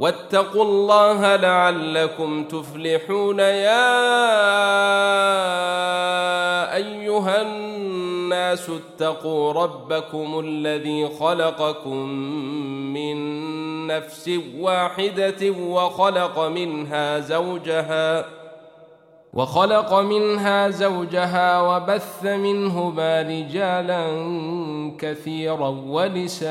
واتقوا الله لعلكم تفلحون. يا أيها الناس اتقوا ربكم الذي خلقكم من نفس واحدة وخلق منها زوجها وخلق منها زوجها وبث منهما رجالا كثيرا ونساء.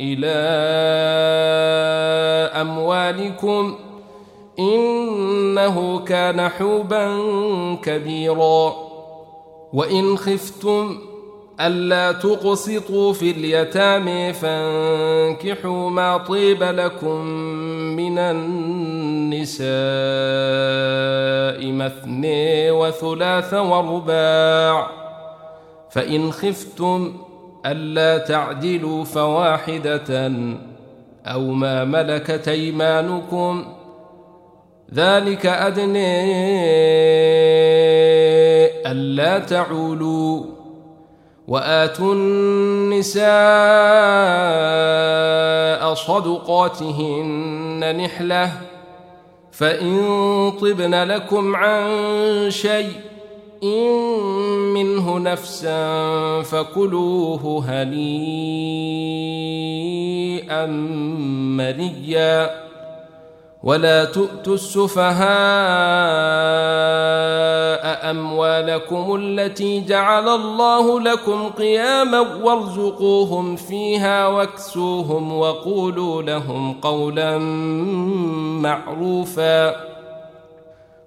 إلى أموالكم إنه كان حوبا كبيرا. وإن خفتم ألا تقسطوا في اليتامى فانكحوا ما طيب لكم من النساء مثني وثلاث ورباع. فإن خفتم ألا تعدلوا فواحدة أو ما ملكت أيمانكم ذلك أدنى ألا تعولوا وآتوا النساء صدقاتهن نحلة فإن طبن لكم عن شيء إن منه نفسا فكلوه هنيئا مريا ولا تؤتوا السفهاء أموالكم التي جعل الله لكم قياما وارزقوهم فيها واكسوهم وقولوا لهم قولا معروفا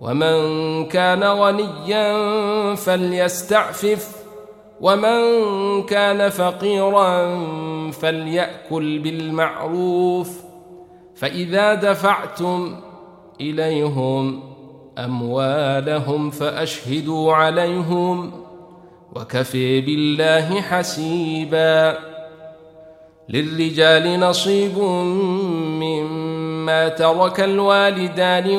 ومن كان غنيا فليستعفف ومن كان فقيرا فليأكل بالمعروف. فإذا دفعتم إليهم أموالهم فأشهدوا عليهم وكفي بالله حسيبا. للرجال نصيب مما ترك الوالدان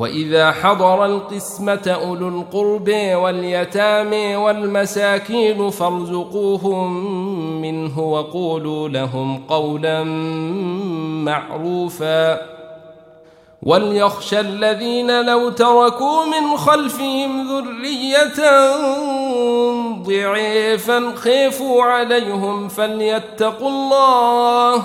وإذا حضر القسمة أولو القرب واليتامى والمساكين فارزقوهم منه وقولوا لهم قولا معروفا. وليخشى الذين لو تركوا من خلفهم ذرية ضعيفا خيفوا عليهم فليتقوا الله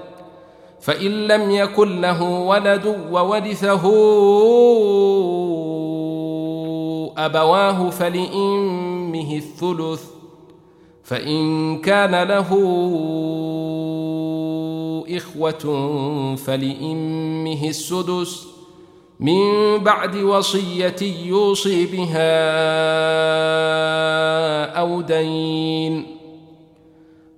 فإن لم يكن له ولد وورثه أبواه فلإمه الثلث فإن كان له إخوة فلإمه السدس من بعد وصية يوصي بها أو دين.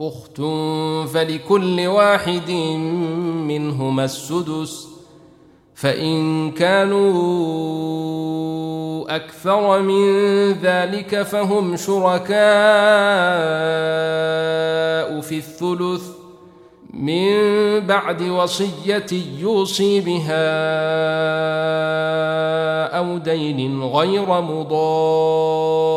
أخت فلكل واحد منهما السدس فإن كانوا أكثر من ذلك فهم شركاء في الثلث من بعد وصية يوصي بها أو دين غير مضار.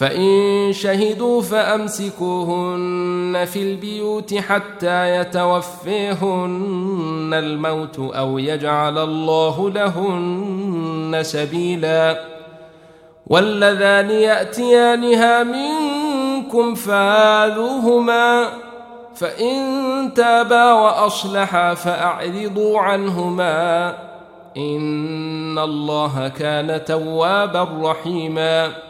فإن شهدوا فأمسكوهن في البيوت حتى يتوفيهن الموت أو يجعل الله لهن سبيلا. واللذان يأتيانها منكم فآذوهما. فإن تابا وأصلحا فأعرضوا عنهما. إن الله كان توابا رحيماً.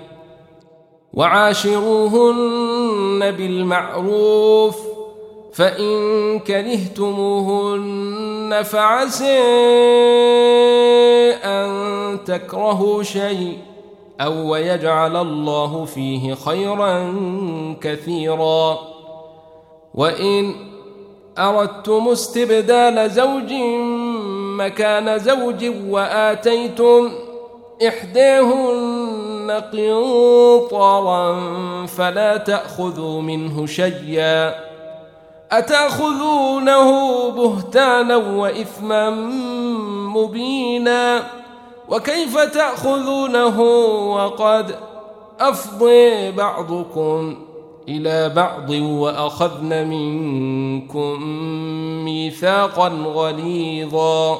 وعاشروهن بالمعروف فإن كرهتموهن فعسى أن تكرهوا شيء أو ويجعل الله فيه خيرا كثيرا. وإن أردتم استبدال زوج مكان زوج وآتيتم إحداهن قنطرا فلا تأخذوا منه شيئا أتأخذونه بهتانا وإثما مبينا وكيف تأخذونه وقد أفضي بعضكم إلى بعض وأخذن منكم ميثاقا غليظا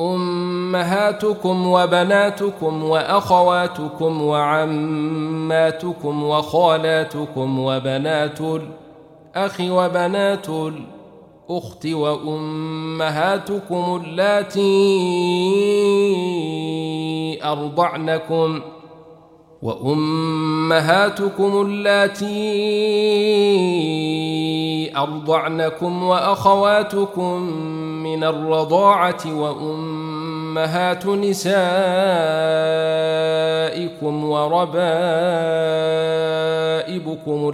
أمهاتكم وبناتكم وأخواتكم وعماتكم وخالاتكم وبنات الأخ وبنات الأخت وأمهاتكم اللاتي أرضعنكم ۖ وأمهاتكم اللاتي أرضعنكم وأخواتكم من الرضاعة وأمهات نسائكم وربائبكم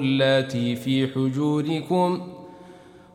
اللاتي في حجوركم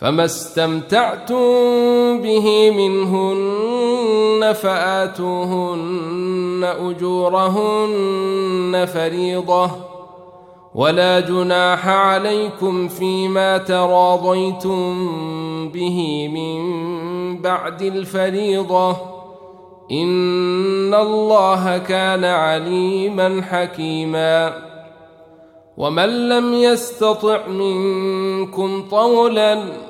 فما استمتعتم به منهن فآتوهن أجورهن فريضة ولا جناح عليكم فيما تراضيتم به من بعد الفريضة إن الله كان عليما حكيما ومن لم يستطع منكم طولا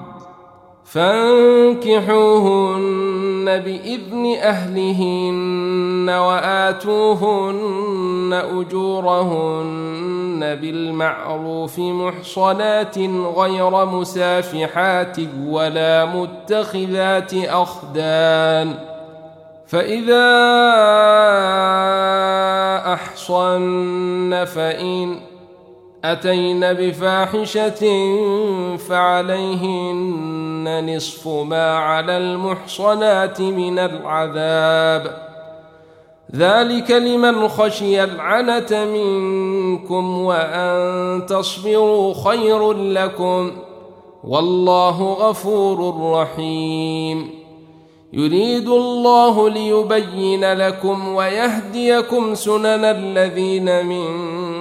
فانكحوهن بإذن أهلهن وآتوهن أجورهن بالمعروف محصنات غير مسافحات ولا متخذات أخدان فإذا أحصن فإن أتين بفاحشة فعليهن نصف ما على المحصنات من العذاب. ذلك لمن خشي العنة منكم وأن تصبروا خير لكم والله غفور رحيم. يريد الله ليبين لكم ويهديكم سنن الذين من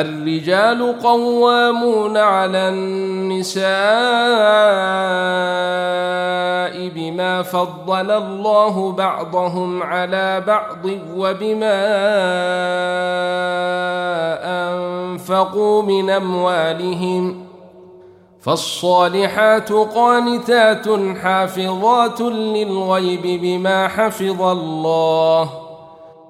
الرجال قوامون على النساء بما فضل الله بعضهم على بعض وبما أنفقوا من أموالهم فالصالحات قانتات حافظات للغيب بما حفظ الله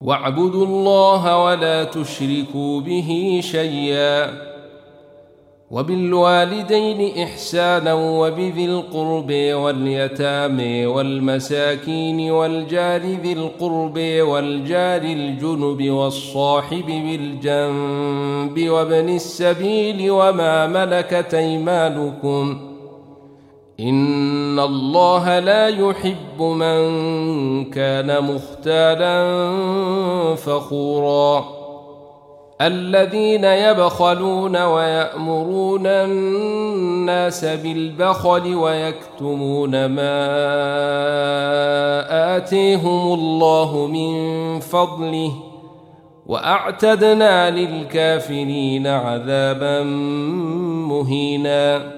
واعبدوا الله ولا تشركوا به شيئا وبالوالدين إحسانا وبذي القرب واليتامى والمساكين والجار ذي القرب والجار الجنب والصاحب بالجنب وابن السبيل وما ملكت أيمانكم ان الله لا يحب من كان مختالا فخورا الذين يبخلون ويامرون الناس بالبخل ويكتمون ما اتيهم الله من فضله واعتدنا للكافرين عذابا مهينا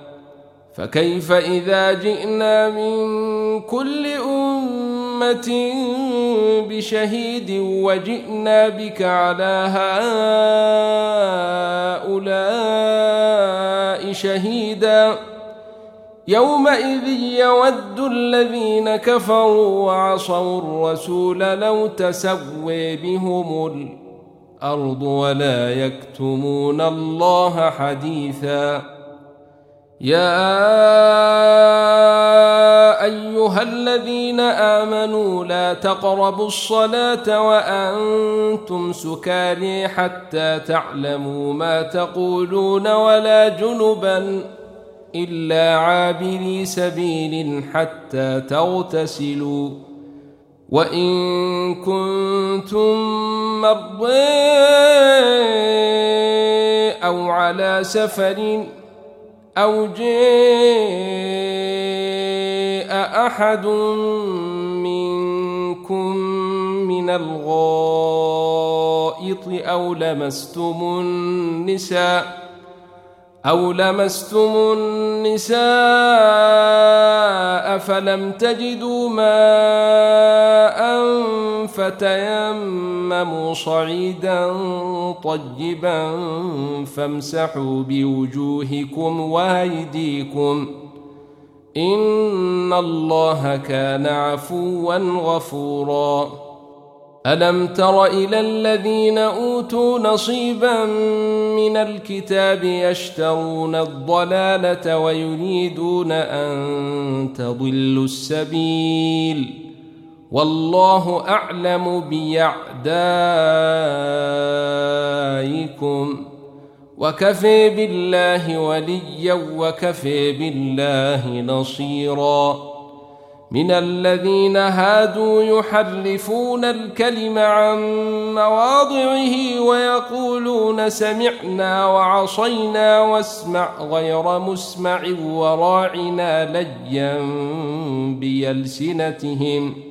فكيف إذا جئنا من كل أمة بشهيد وجئنا بك على هؤلاء شهيدا؟ يومئذ يود الذين كفروا وعصوا الرسول لو تسوي بهم الأرض ولا يكتمون الله حديثا. يا أيها الذين آمنوا لا تقربوا الصلاة وأنتم سكاري حتى تعلموا ما تقولون ولا جنبا إلا عابري سبيل حتى تغتسلوا. وإن كنتم مرضى أو على سفر أو جاء أحد منكم من الغائط أو لمستم النساء أو لمستم النساء فلم تجدوا ماء فتيمموا صعيدا طيبا فامسحوا بوجوهكم وايديكم ان الله كان عفوا غفورا ألم تر إلى الذين أوتوا نصيبا من الكتاب يشترون الضلالة ويريدون أن تضلوا السبيل والله أعلم بأعدائكم وكفي بالله وليا وكفي بالله نصيرا من الذين هادوا يحرفون الكلم عن مواضعه ويقولون سمعنا وعصينا واسمع غير مسمع وراعنا ليا بيلسنتهم ۖ.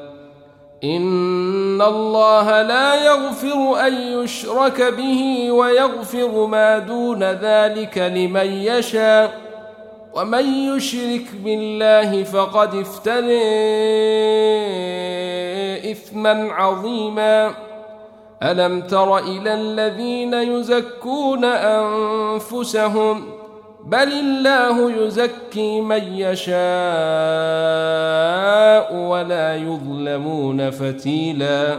إن الله لا يغفر أن يشرك به ويغفر ما دون ذلك لمن يشاء ومن يشرك بالله فقد افترى إثما عظيما ألم تر إلى الذين يزكون أنفسهم ؟ بل الله يزكي من يشاء ولا يظلمون فتيلا.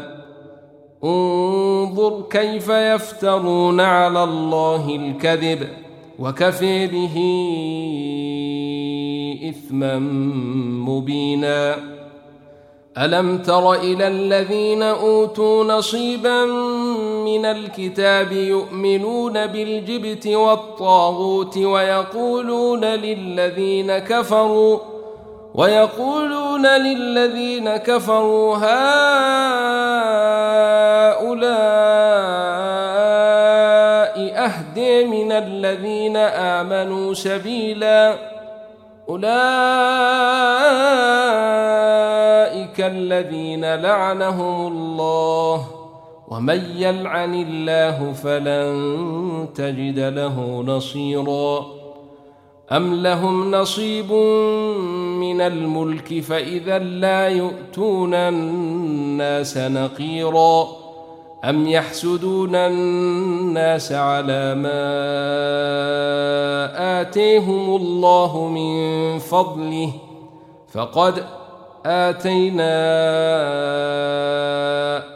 انظر كيف يفترون على الله الكذب وكفي به إثما مبينا. ألم تر إلى الذين أوتوا نصيبا من الكتاب يؤمنون بالجبت والطاغوت ويقولون للذين كفروا ويقولون للذين كفروا هؤلاء أهدي من الذين آمنوا سبيلا أولئك الذين لعنهم الله ومن يلعن الله فلن تجد له نصيرا. أم لهم نصيب من الملك فإذا لا يؤتون الناس نقيرا. أم يحسدون الناس على ما آتيهم الله من فضله فقد آتينا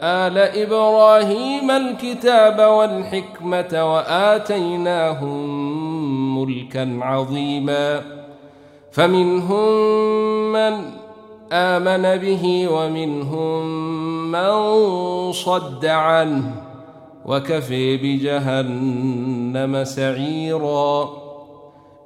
آل إبراهيم الكتاب والحكمة وآتيناهم ملكا عظيما. فمنهم من آمن به ومنهم من صد عنه وكفي بجهنم سعيراً.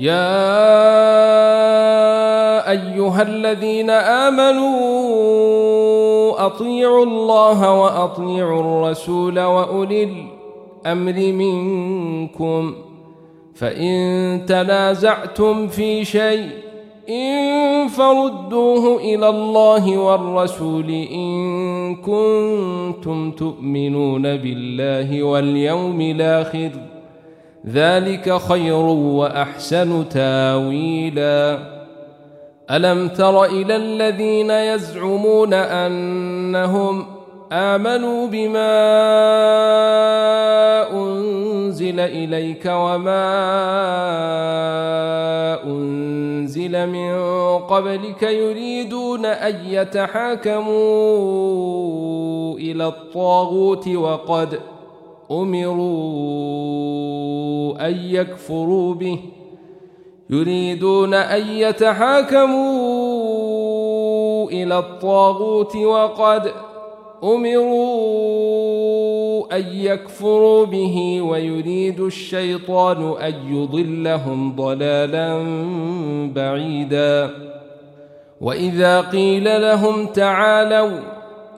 يا أيها الذين آمنوا أطيعوا الله وأطيعوا الرسول وأولي الأمر منكم. فإن تنازعتم في شيء إن فردوه إلى الله والرسول إن كنتم تؤمنون بالله واليوم الآخر. ذلك خير وأحسن تاويلا. ألم تر إلى الذين يزعمون أنهم آمنوا بما أنزل إليك وما أنزل من قبلك يريدون أن يتحاكموا إلى الطاغوت وقد أمروا أن يكفروا به. يريدون أن يتحاكموا إلى الطاغوت وقد أمروا أن يكفروا به ويريد الشيطان أن يضلهم ضلالا بعيدا. وإذا قيل لهم تعالوا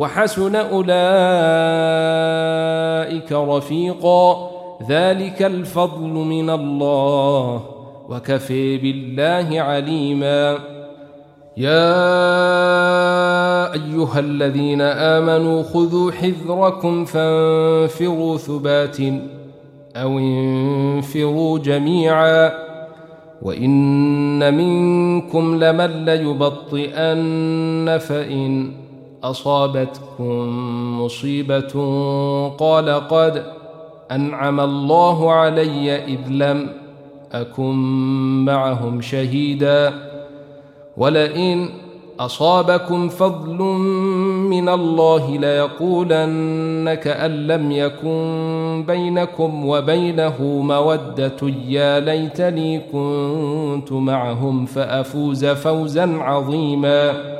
وحسن أولئك رفيقا. ذلك الفضل من الله. وكفي بالله عليما. يا أيها الذين آمنوا خذوا حذركم فانفروا ثبات أو انفروا جميعا. وإن منكم لمن ليبطئن فإن أصابتكم مصيبة قال قد أنعم الله علي إذ لم أكن معهم شهيدا ولئن أصابكم فضل من الله ليقولن كان لم يكن بينكم وبينه مودة يا ليتني كنت معهم فأفوز فوزا عظيما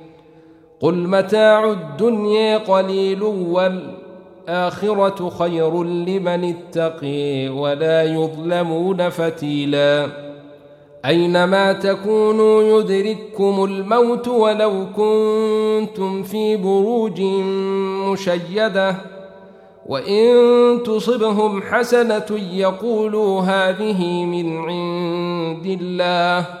قل متاع الدنيا قليل والآخرة خير لمن اتقي ولا يظلمون فتيلا أينما تكونوا يدرككم الموت ولو كنتم في بروج مشيدة وإن تصبهم حسنة يقولوا هذه من عند الله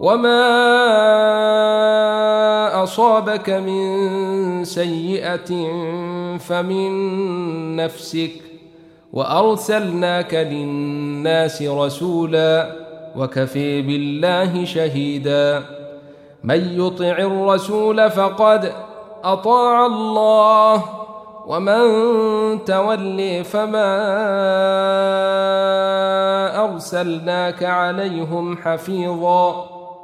وما اصابك من سيئه فمن نفسك وارسلناك للناس رسولا وكفي بالله شهيدا من يطع الرسول فقد اطاع الله ومن تولي فما ارسلناك عليهم حفيظا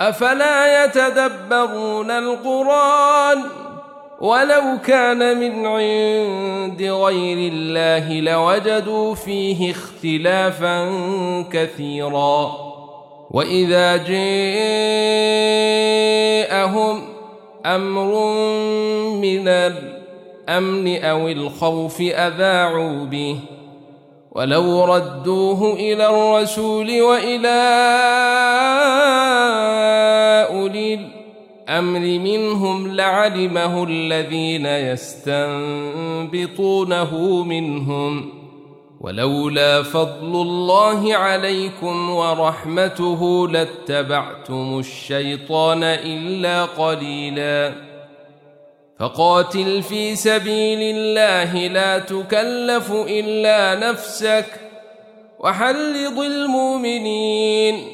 أفلا يتدبرون القرآن ولو كان من عند غير الله لوجدوا فيه اختلافا كثيرا. وإذا جاءهم أمر من الأمن أو الخوف أذاعوا به. ولو ردوه إلى الرسول وإلى أولي الأمر منهم لعلمه الذين يستنبطونه منهم ولولا فضل الله عليكم ورحمته لاتبعتم الشيطان إلا قليلا. فقاتل في سبيل الله لا تكلف إلا نفسك وحرض المؤمنين.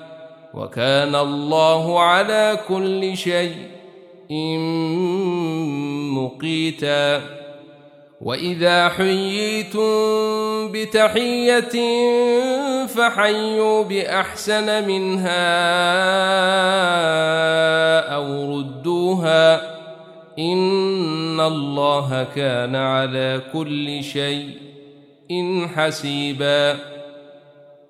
وكان الله على كل شيء مقيتا. وإذا حييتم بتحية فحيوا بأحسن منها أو ردوها. إن الله كان على كل شيء حسيبا.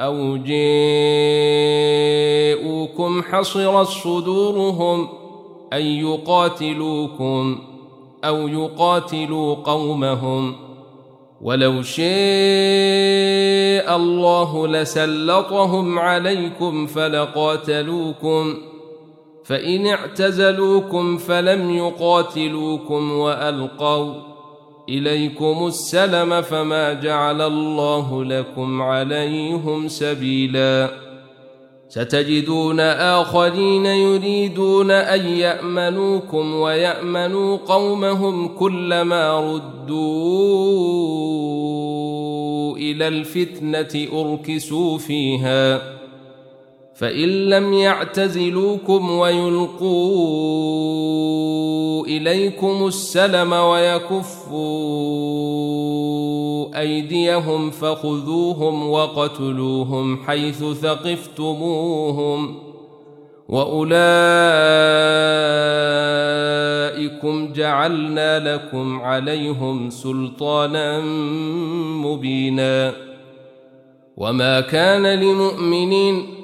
أو جاءوكم حصرت صدورهم أن يقاتلوكم أو يقاتلوا قومهم ولو شاء الله لسلطهم عليكم فلقاتلوكم فإن اعتزلوكم فلم يقاتلوكم وألقوا إليكم السلم فما جعل الله لكم عليهم سبيلا. ستجدون آخرين يريدون أن يأمنوكم ويأمنوا قومهم كلما ردوا إلى الفتنة أركسوا فيها. فإن لم يعتزلوكم ويلقوا إليكم السلم ويكفوا أيديهم فخذوهم وقتلوهم حيث ثقفتموهم وأولئكم جعلنا لكم عليهم سلطانا مبينا وما كان لمؤمنين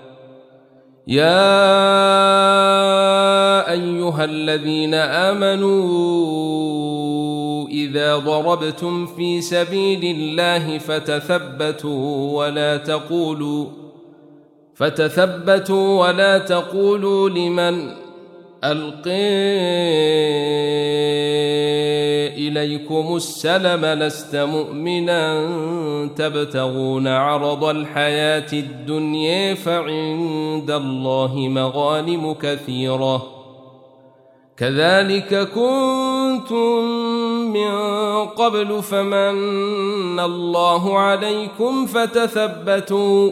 يا أيها الذين آمنوا إذا ضربتم في سبيل الله فتثبتوا ولا تقولوا فتثبتوا ولا تقولوا لمن ألقي إليكم السلم لست مؤمنا تبتغون عرض الحياة الدنيا فعند الله مغانم كثيرة. كذلك كنتم من قبل فمن الله عليكم فتثبتوا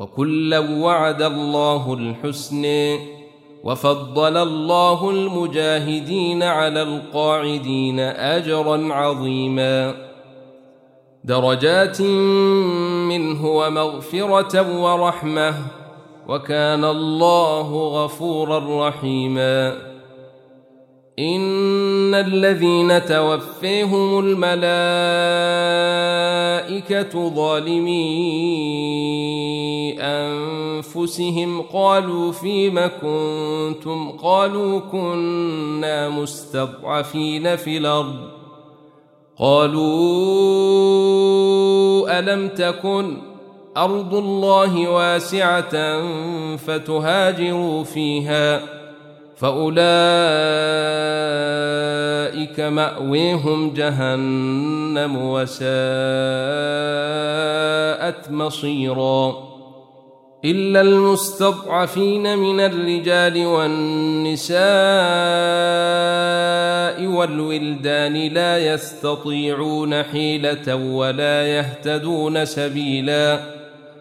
وكلا وعد الله الحسن وفضل الله المجاهدين على القاعدين أجرا عظيما. درجات منه ومغفرة ورحمة وكان الله غفورا رحيما. ان الذين توفيهم الملائكه ظالمي انفسهم قالوا فيم كنتم قالوا كنا مستضعفين في الأرض قالوا الم تكن ارض الله واسعه فتهاجروا فيها فأولئك مأويهم جهنم وساءت مصيرا إلا المستضعفين من الرجال والنساء والولدان لا يستطيعون حيلة ولا يهتدون سبيلاً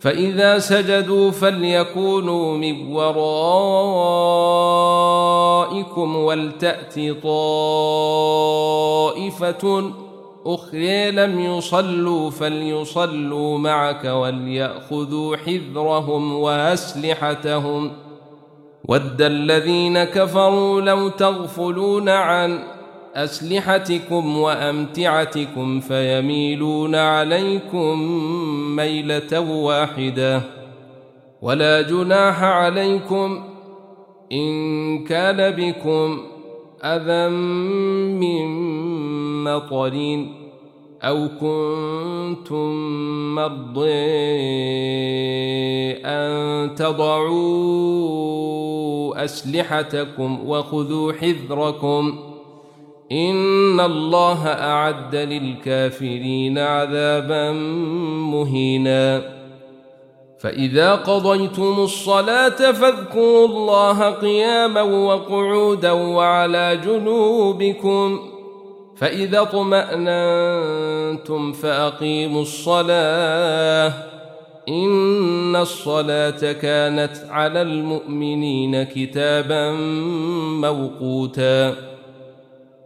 فإذا سجدوا فليكونوا من ورائكم ولتأت طائفة أخرى لم يصلوا فليصلوا معك وليأخذوا حذرهم وأسلحتهم. ود الذين كفروا لو تغفلون عن أسلحتكم وأمتعتكم فيميلون عليكم ميلة واحدة ولا جناح عليكم إن كان بكم أذى من مطر أو كنتم مرضي أن تضعوا أسلحتكم وخذوا حذركم ان الله اعد للكافرين عذابا مهينا. فاذا قضيتم الصلاه فاذكروا الله قياما وقعودا وعلى جنوبكم. فاذا اطماننتم فاقيموا الصلاه. ان الصلاه كانت على المؤمنين كتابا موقوتا.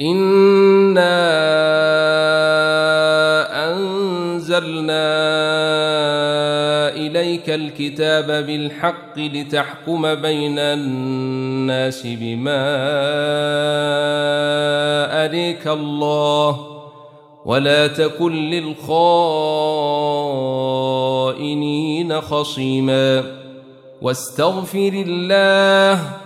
إنا أنزلنا إليك الكتاب بالحق لتحكم بين الناس بما أريك الله ولا تكن للخائنين خصيما واستغفر الله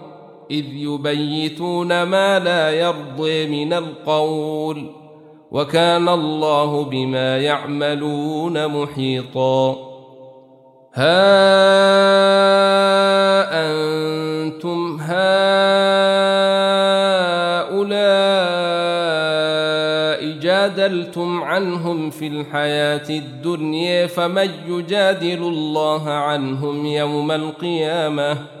إذ يبيتون ما لا يرضي من القول وكان الله بما يعملون محيطا. ها أنتم هؤلاء جادلتم عنهم في الحياة الدنيا فمن يجادل الله عنهم يوم القيامة؟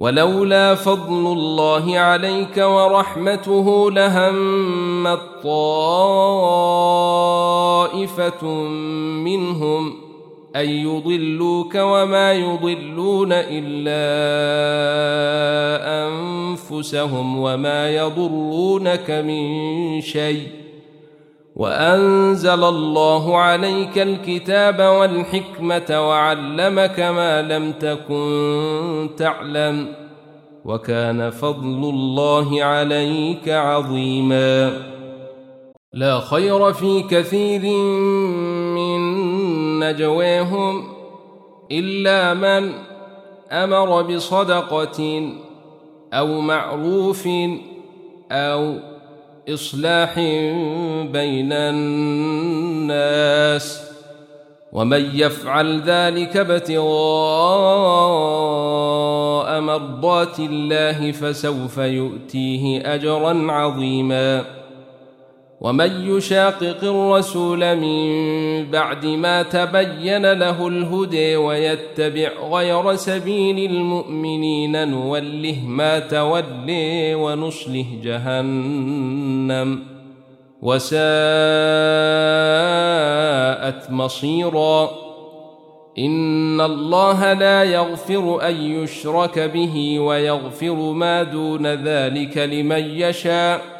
ولولا فضل الله عليك ورحمته لهمت طائفة منهم أن يضلوك وما يضلون إلا أنفسهم وما يضرونك من شيء. وأنزل الله عليك الكتاب والحكمة وعلمك ما لم تكن تعلم وكان فضل الله عليك عظيما. لا خير في كثير من نجواهم إلا من أمر بصدقة أو معروف أو إصلاح بين الناس ومن يفعل ذلك ابتغاء مرضات الله فسوف يؤتيه أجرا عظيما ومن يشاقق الرسول من بعد ما تبين له الهدى ويتبع غير سبيل المؤمنين نوله ما تولي ونصله جهنم وساءت مصيرا. إن الله لا يغفر أن يشرك به ويغفر ما دون ذلك لمن يشاء.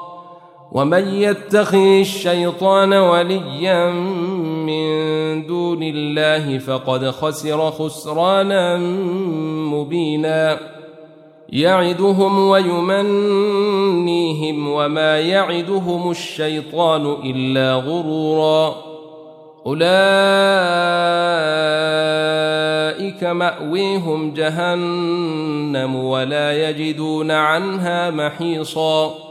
ومن يتخذ الشيطان وليا من دون الله فقد خسر خسرانا مبينا. يعدهم ويمنيهم وما يعدهم الشيطان إلا غرورا. أولئك مأويهم جهنم ولا يجدون عنها محيصا.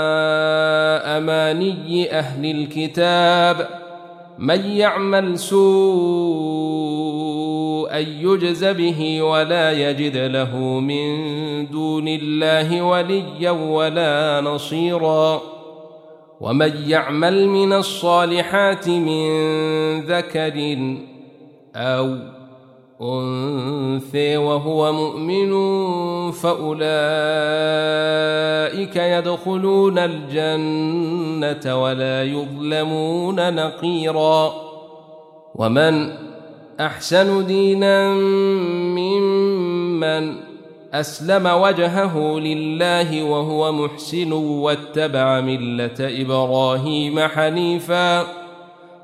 أماني أهل الكتاب من يعمل سوءا يجز به ولا يجد له من دون الله وليا ولا نصيرا ومن يعمل من الصالحات من ذكر أو أنثى وهو مؤمن فأولئك يدخلون الجنة ولا يظلمون نقيرا. ومن أحسن دينا ممن أسلم وجهه لله وهو محسن واتبع ملة إبراهيم حنيفاً.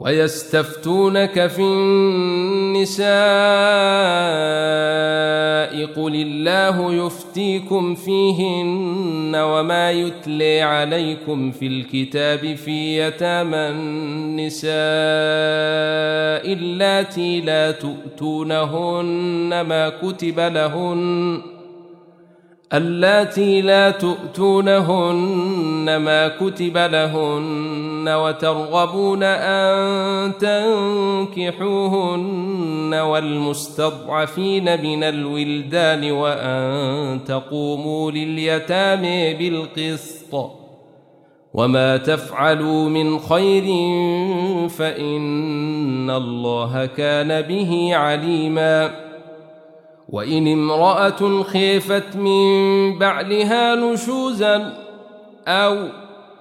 ويستفتونك في النساء قل الله يفتيكم فيهن وما يتلي عليكم في الكتاب في يتامى النساء اللاتي لا تؤتونهن ما كتب لهن اللاتي لا تؤتونهن ما كتب لهن وترغبون أن تنكحوهن والمستضعفين من الولدان وأن تقوموا لليتامى بالقسط وما تفعلوا من خير فإن الله كان به عليما وإن امرأة خيفت من بعلها نشوزا أو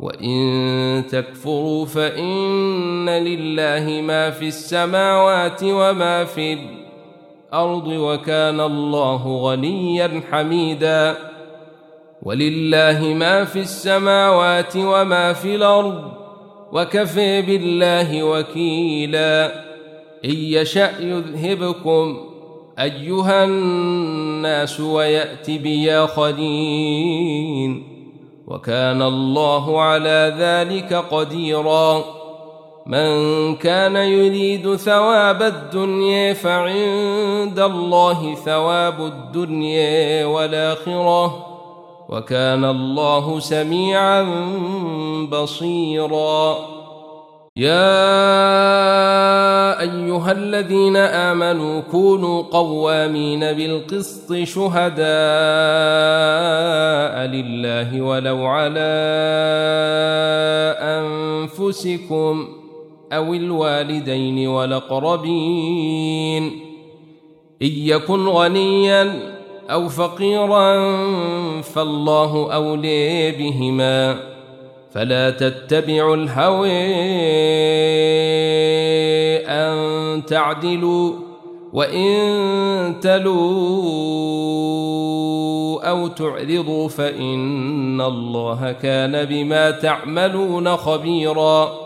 وان تكفروا فان لله ما في السماوات وما في الأرض وكان الله غنيا حميدا ولله ما في السماوات وما في الأرض وكفي بالله وكيلا ان يشا يذهبكم ايها الناس ويات بياخذين وكان الله على ذلك قديرا. من كان يريد ثواب الدنيا فعند الله ثواب الدنيا والآخرة. وكان الله سميعا بصيرا. يا أيها الذين آمنوا كونوا قوامين بالقسط شهداء لله ولو على أنفسكم أو الوالدين والأقربين. إن يكن غنيا أو فقيرا فالله أولي بهما. فلا تتبعوا الهوى أن تعدلوا وإن تلوا أو تعرضوا فإن الله كان بما تعملون خبيراً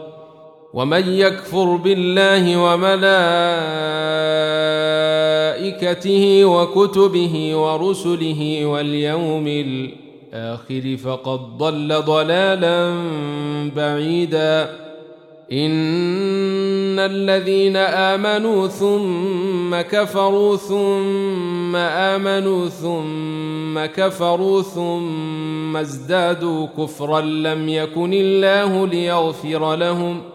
ومن يكفر بالله وملائكته وكتبه ورسله واليوم الآخر فقد ضل ضلالا بعيدا. إن الذين آمنوا ثم كفروا ثم آمنوا ثم كفروا ثم ازدادوا كفرا لم يكن الله ليغفر لهم ۖ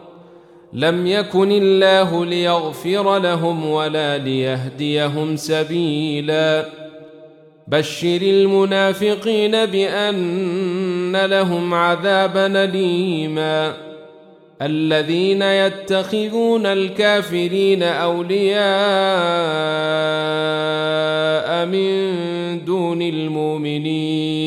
لم يكن الله ليغفر لهم ولا ليهديهم سبيلا. بشر المنافقين بأن لهم عذابا اليما. الذين يتخذون الكافرين أولياء من دون المؤمنين.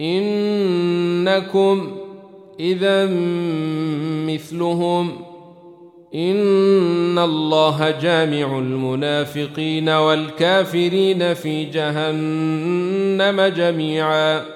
إنكم إذا مثلهم إن الله جامع المنافقين والكافرين في جهنم جميعا.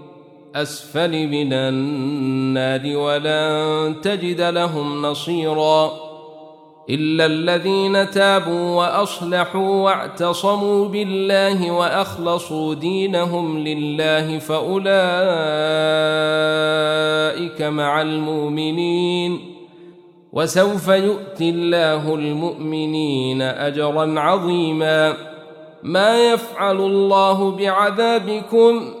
الاسفل من النار ولن تجد لهم نصيرا إلا الذين تابوا وأصلحوا واعتصموا بالله وأخلصوا دينهم لله فأولئك مع المؤمنين وسوف يؤتي الله المؤمنين أجرا عظيما ما يفعل الله بعذابكم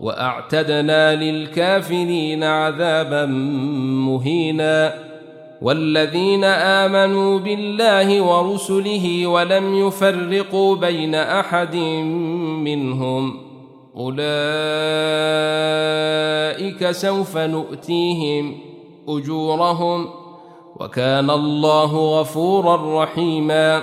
وأعتدنا للكافرين عذابا مهينا والذين آمنوا بالله ورسله ولم يفرقوا بين أحد منهم أولئك سوف نؤتيهم أجورهم وكان الله غفورا رحيما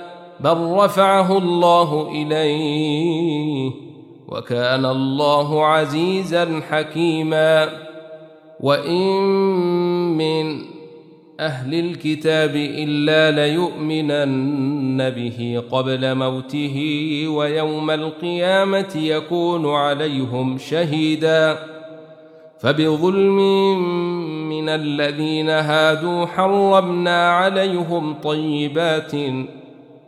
بل رفعه الله إليه وكان الله عزيزا حكيما. وإن من أهل الكتاب إلا ليؤمنن به قبل موته ويوم القيامة يكون عليهم شهيدا. فبظلم من الذين هادوا حرمنا عليهم طيبات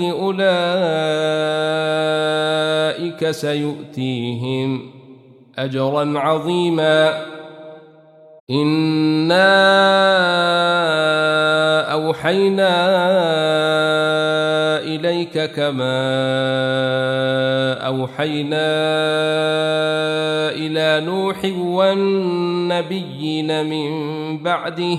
أولئك سيؤتيهم أجرا عظيما. إنا أوحينا إليك كما أوحينا إلى نوح والنبيين من بعده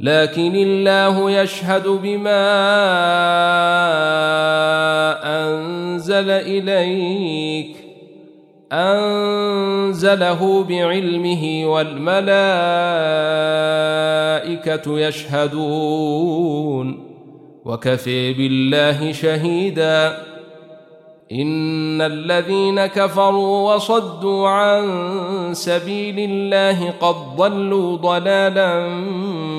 لكن الله يشهد بما أنزل إليك أنزله بعلمه والملائكة يشهدون وكفي بالله شهيدا. إن الذين كفروا وصدوا عن سبيل الله قد ضلوا ضلالا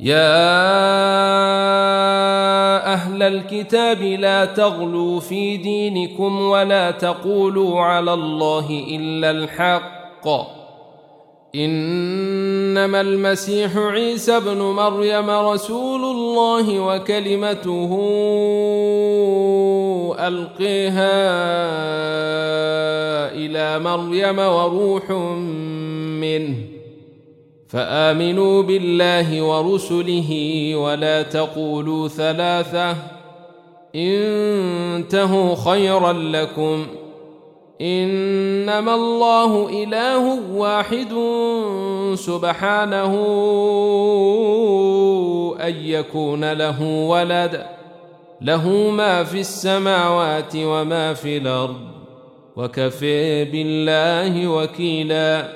يا أهل الكتاب لا تغلوا في دينكم ولا تقولوا على الله إلا الحق. إنما المسيح عيسى ابن مريم رسول الله وكلمته ألقيها إلى مريم وروح منه. فآمنوا بالله ورسله ولا تقولوا ثلاثة انتهوا خيرا لكم إنما الله إله واحد سبحانه أن يكون له ولد له ما في السماوات وما في الأرض وكفي بالله وكيلا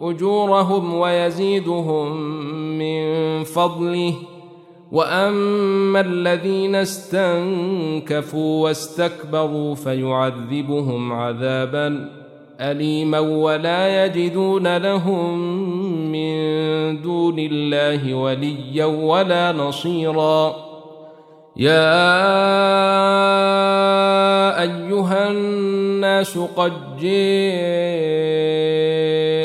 أجورهم ويزيدهم من فضله. وأما الذين استنكفوا واستكبروا فيعذبهم عذابا اليما ولا يجدون لهم من دون الله وليا ولا نصيرا. يا أيها الناس قد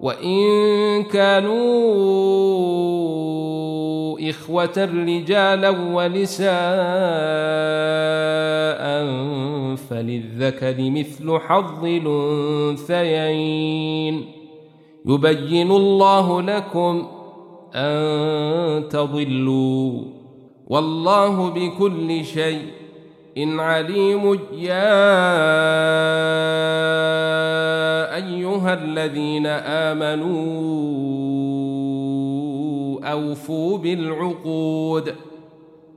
وان كانوا اخوه رجالا ونساء فللذكر مثل حظ الانثيين يبين الله لكم ان تضلوا والله بكل شيء إن عليم يا أيها الذين آمنوا أوفوا بالعقود